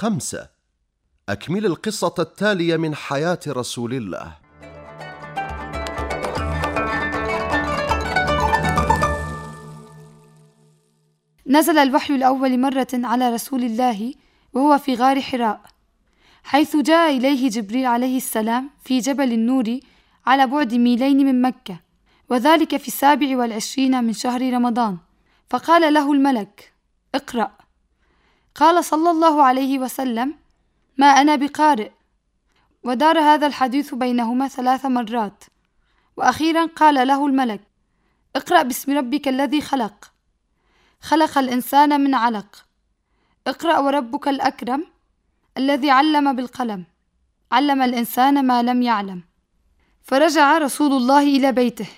خمسة. أكمل القصة التالية من حياة رسول الله. نزل الوحي الأول مرة على رسول الله وهو في غار حراء حيث جاء إليه جبريل عليه السلام في جبل النور على بعد ميلين من مكة وذلك في السابع والعشرين من شهر رمضان فقال له الملك اقرأ. قال صلى الله عليه وسلم ما أنا بقارئ. ودار هذا الحديث بينهما ثلاث مرات. وأخيرا قال له الملك اقرأ باسم ربك الذي خلق. خلق الإنسان من علق. اقرأ وربك الأكرم الذي علم بالقلم. علم الإنسان ما لم يعلم. فرجع رسول الله إلى بيته.